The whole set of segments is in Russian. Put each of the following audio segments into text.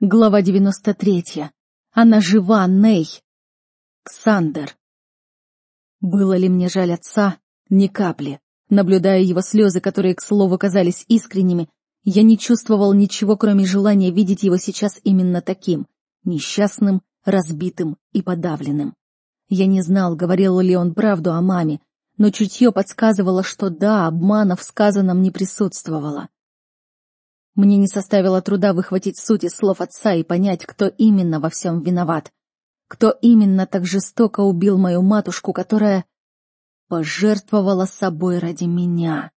Глава 93. Она жива, Ней. Ксандер. Было ли мне жаль отца? Ни капли. Наблюдая его слезы, которые, к слову, казались искренними, я не чувствовал ничего, кроме желания видеть его сейчас именно таким, несчастным, разбитым и подавленным. Я не знал, говорил ли он правду о маме, но чутье подсказывало, что да, обмана в сказанном не присутствовало. Мне не составило труда выхватить суть слов отца и понять, кто именно во всем виноват. Кто именно так жестоко убил мою матушку, которая пожертвовала собой ради меня.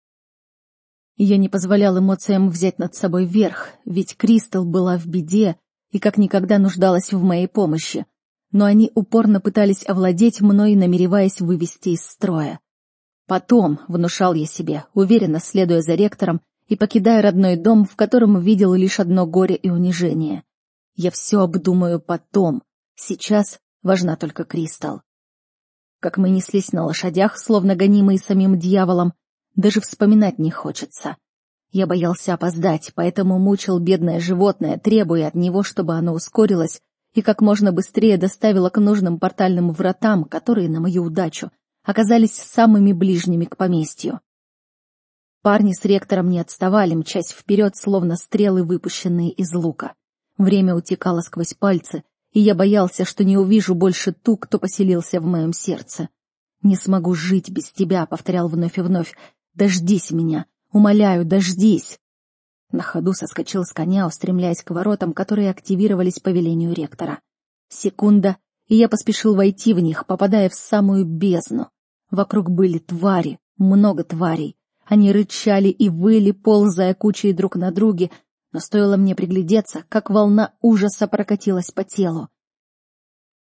Я не позволял эмоциям взять над собой верх, ведь Кристал была в беде и как никогда нуждалась в моей помощи, но они упорно пытались овладеть мной, намереваясь вывести из строя. Потом, внушал я себе, уверенно следуя за ректором, и покидая родной дом, в котором видел лишь одно горе и унижение. Я все обдумаю потом. Сейчас важна только Кристал. Как мы неслись на лошадях, словно гонимые самим дьяволом, даже вспоминать не хочется. Я боялся опоздать, поэтому мучил бедное животное, требуя от него, чтобы оно ускорилось и как можно быстрее доставило к нужным портальным вратам, которые, на мою удачу, оказались самыми ближними к поместью. Парни с ректором не отставали, мчась вперед, словно стрелы, выпущенные из лука. Время утекало сквозь пальцы, и я боялся, что не увижу больше ту, кто поселился в моем сердце. «Не смогу жить без тебя», — повторял вновь и вновь. «Дождись меня! Умоляю, дождись!» На ходу соскочил с коня, устремляясь к воротам, которые активировались по велению ректора. Секунда, и я поспешил войти в них, попадая в самую бездну. Вокруг были твари, много тварей. Они рычали и выли, ползая кучей друг на друге, но стоило мне приглядеться, как волна ужаса прокатилась по телу.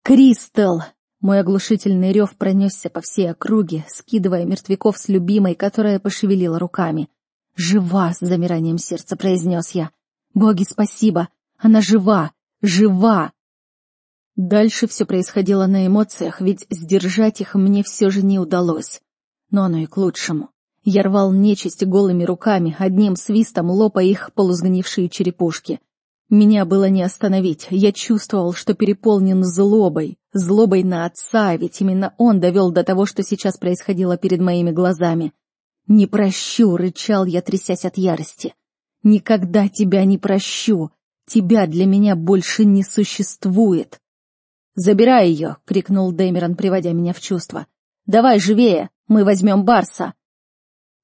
«Кристал!» Мой оглушительный рев пронесся по всей округе, скидывая мертвяков с любимой, которая пошевелила руками. «Жива!» — с замиранием сердца произнес я. «Боги, спасибо! Она жива! Жива!» Дальше все происходило на эмоциях, ведь сдержать их мне все же не удалось. Но оно и к лучшему. Я рвал нечисть голыми руками, одним свистом лопая их полузгнившие черепушки. Меня было не остановить, я чувствовал, что переполнен злобой, злобой на отца, ведь именно он довел до того, что сейчас происходило перед моими глазами. «Не прощу!» — рычал я, трясясь от ярости. «Никогда тебя не прощу! Тебя для меня больше не существует!» «Забирай ее!» — крикнул Дэмерон, приводя меня в чувство. «Давай живее! Мы возьмем Барса!»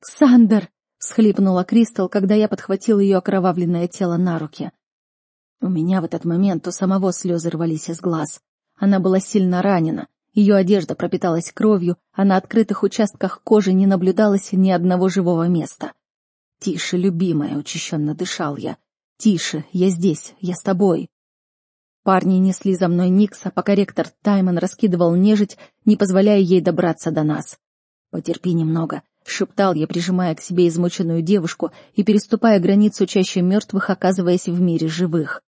«Ксандер!» — всхлипнула Кристал, когда я подхватил ее окровавленное тело на руки. У меня в этот момент у самого слезы рвались из глаз. Она была сильно ранена, ее одежда пропиталась кровью, а на открытых участках кожи не наблюдалось ни одного живого места. «Тише, любимая!» — учащенно дышал я. «Тише, я здесь, я с тобой!» Парни несли за мной Никса, пока ректор Таймон раскидывал нежить, не позволяя ей добраться до нас. «Потерпи немного», — шептал я, прижимая к себе измученную девушку и переступая границу чаще мертвых, оказываясь в мире живых.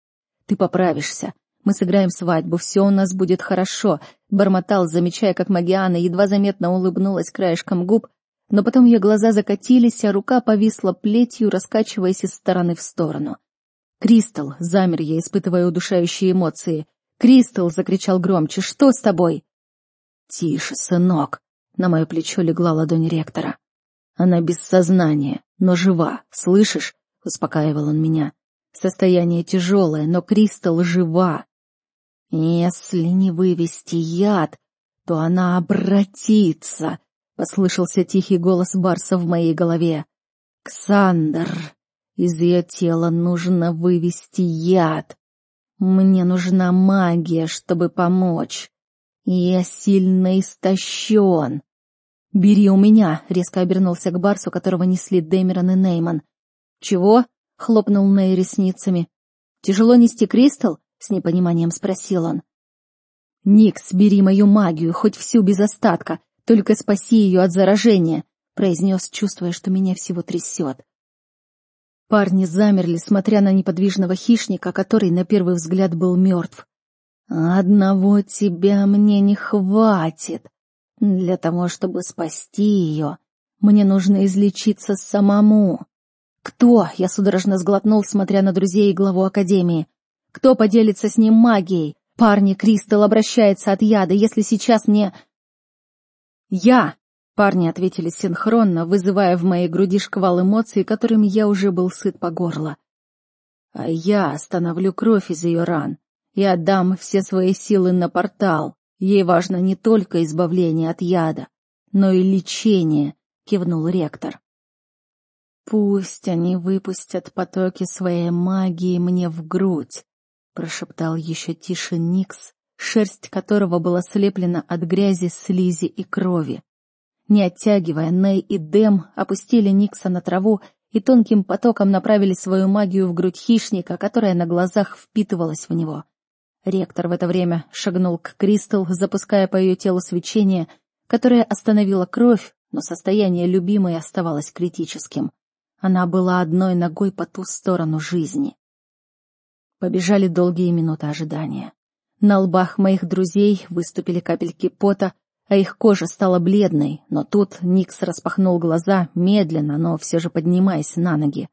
«Ты поправишься. Мы сыграем свадьбу, все у нас будет хорошо», — бормотал, замечая, как Магиана едва заметно улыбнулась краешком губ, но потом ее глаза закатились, а рука повисла плетью, раскачиваясь из стороны в сторону. «Кристал!» — замер я, испытывая удушающие эмоции. «Кристал!» — закричал громче. «Что с тобой?» «Тише, сынок!» — на мое плечо легла ладонь ректора. Она без сознания, но жива, слышишь? Успокаивал он меня. Состояние тяжелое, но Кристал жива. Если не вывести яд, то она обратится, послышался тихий голос Барса в моей голове. Ксандр, из ее тела нужно вывести яд. Мне нужна магия, чтобы помочь. Я сильно истощен. «Бери у меня!» — резко обернулся к Барсу, которого несли Дэмерон и Нейман. «Чего?» — хлопнул Ней ресницами. «Тяжело нести Кристал?» — с непониманием спросил он. «Никс, бери мою магию, хоть всю без остатка, только спаси ее от заражения», — произнес, чувствуя, что меня всего трясет. Парни замерли, смотря на неподвижного хищника, который на первый взгляд был мертв. «Одного тебя мне не хватит», для того, чтобы спасти ее, мне нужно излечиться самому. Кто? Я судорожно сглотнул, смотря на друзей и главу Академии. Кто поделится с ним магией? Парни, Кристал обращается от яда, если сейчас не... Я! Парни ответили синхронно, вызывая в моей груди шквал эмоций, которыми я уже был сыт по горло. А я остановлю кровь из ее ран и отдам все свои силы на портал. Ей важно не только избавление от яда, но и лечение, кивнул ректор. Пусть они выпустят потоки своей магии мне в грудь, прошептал еще тише Никс, шерсть которого была слеплена от грязи, слизи и крови. Не оттягивая, Ней и Дэм опустили Никса на траву и тонким потоком направили свою магию в грудь хищника, которая на глазах впитывалась в него. Ректор в это время шагнул к Кристал, запуская по ее телу свечение, которое остановило кровь, но состояние любимой оставалось критическим. Она была одной ногой по ту сторону жизни. Побежали долгие минуты ожидания. На лбах моих друзей выступили капельки пота, а их кожа стала бледной, но тут Никс распахнул глаза, медленно, но все же поднимаясь на ноги.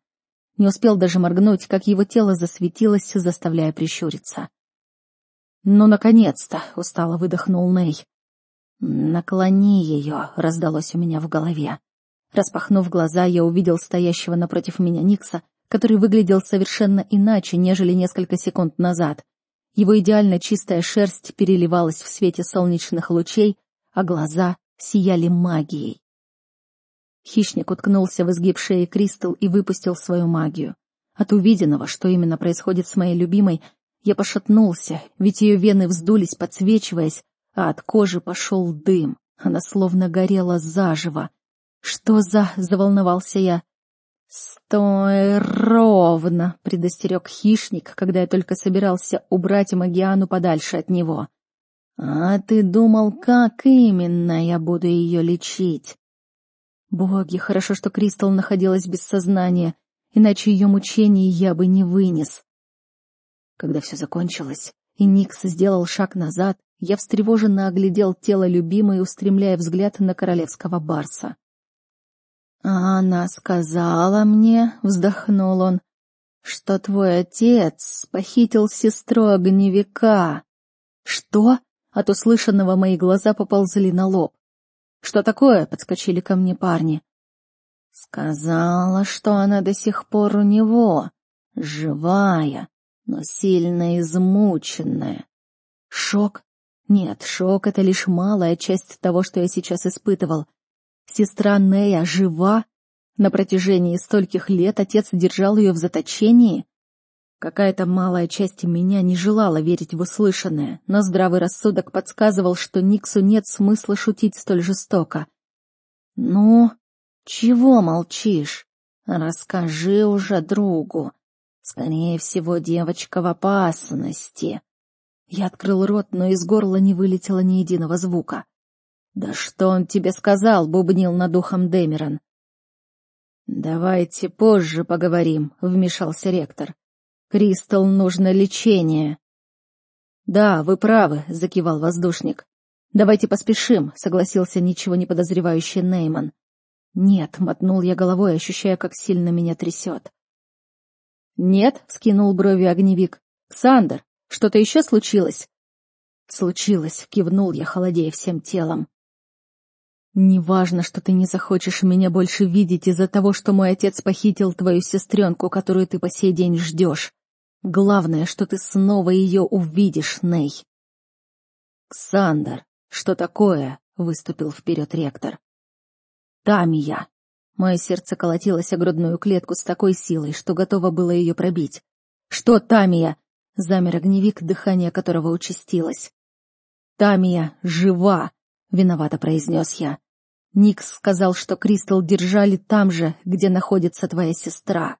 Не успел даже моргнуть, как его тело засветилось, заставляя прищуриться. «Ну, наконец-то!» — устало выдохнул Ней. «Наклони ее!» — раздалось у меня в голове. Распахнув глаза, я увидел стоящего напротив меня Никса, который выглядел совершенно иначе, нежели несколько секунд назад. Его идеально чистая шерсть переливалась в свете солнечных лучей, а глаза сияли магией. Хищник уткнулся в изгиб шеи Кристал и выпустил свою магию. От увиденного, что именно происходит с моей любимой, я пошатнулся, ведь ее вены вздулись, подсвечиваясь, а от кожи пошел дым. Она словно горела заживо. «Что за...» — заволновался я. «Стой ровно!» — предостерег хищник, когда я только собирался убрать Магиану подальше от него. «А ты думал, как именно я буду ее лечить?» Боги, хорошо, что Кристал находилась без сознания, иначе ее мучений я бы не вынес. Когда все закончилось, и Никс сделал шаг назад, я встревоженно оглядел тело любимой, устремляя взгляд на королевского барса. «А она сказала мне», — вздохнул он, — «что твой отец похитил сестру огневика». «Что?» — от услышанного мои глаза поползли на лоб. «Что такое?» — подскочили ко мне парни. «Сказала, что она до сих пор у него, живая, но сильно измученная. Шок? Нет, шок — это лишь малая часть того, что я сейчас испытывал. Сестра Нея жива? На протяжении стольких лет отец держал ее в заточении? Какая-то малая часть меня не желала верить в услышанное, но здравый рассудок подсказывал, что Никсу нет смысла шутить столь жестоко. «Ну, чего молчишь? Расскажи уже другу. Скорее всего, девочка в опасности. Я открыл рот, но из горла не вылетело ни единого звука. «Да что он тебе сказал?» — бубнил над ухом Дэмерон. «Давайте позже поговорим», — вмешался ректор. «Кристал нужно лечение». «Да, вы правы», — закивал воздушник. «Давайте поспешим», — согласился ничего не подозревающий Нейман. «Нет», — мотнул я головой, ощущая, как сильно меня трясет. «Нет», — скинул брови огневик. «Ксандр, что-то еще случилось?» «Случилось», — кивнул я, холодея всем телом. «Неважно, что ты не захочешь меня больше видеть из-за того, что мой отец похитил твою сестренку, которую ты по сей день ждешь. Главное, что ты снова ее увидишь, Ней». «Ксандр, что такое?» — выступил вперед ректор. «Тамия», Мое сердце колотилось о грудную клетку с такой силой, что готово было ее пробить. «Что, Тамия?» — замер огневик, дыхание которого участилось. «Тамия жива!» — виновато произнес я. Никс сказал, что Кристал держали там же, где находится твоя сестра.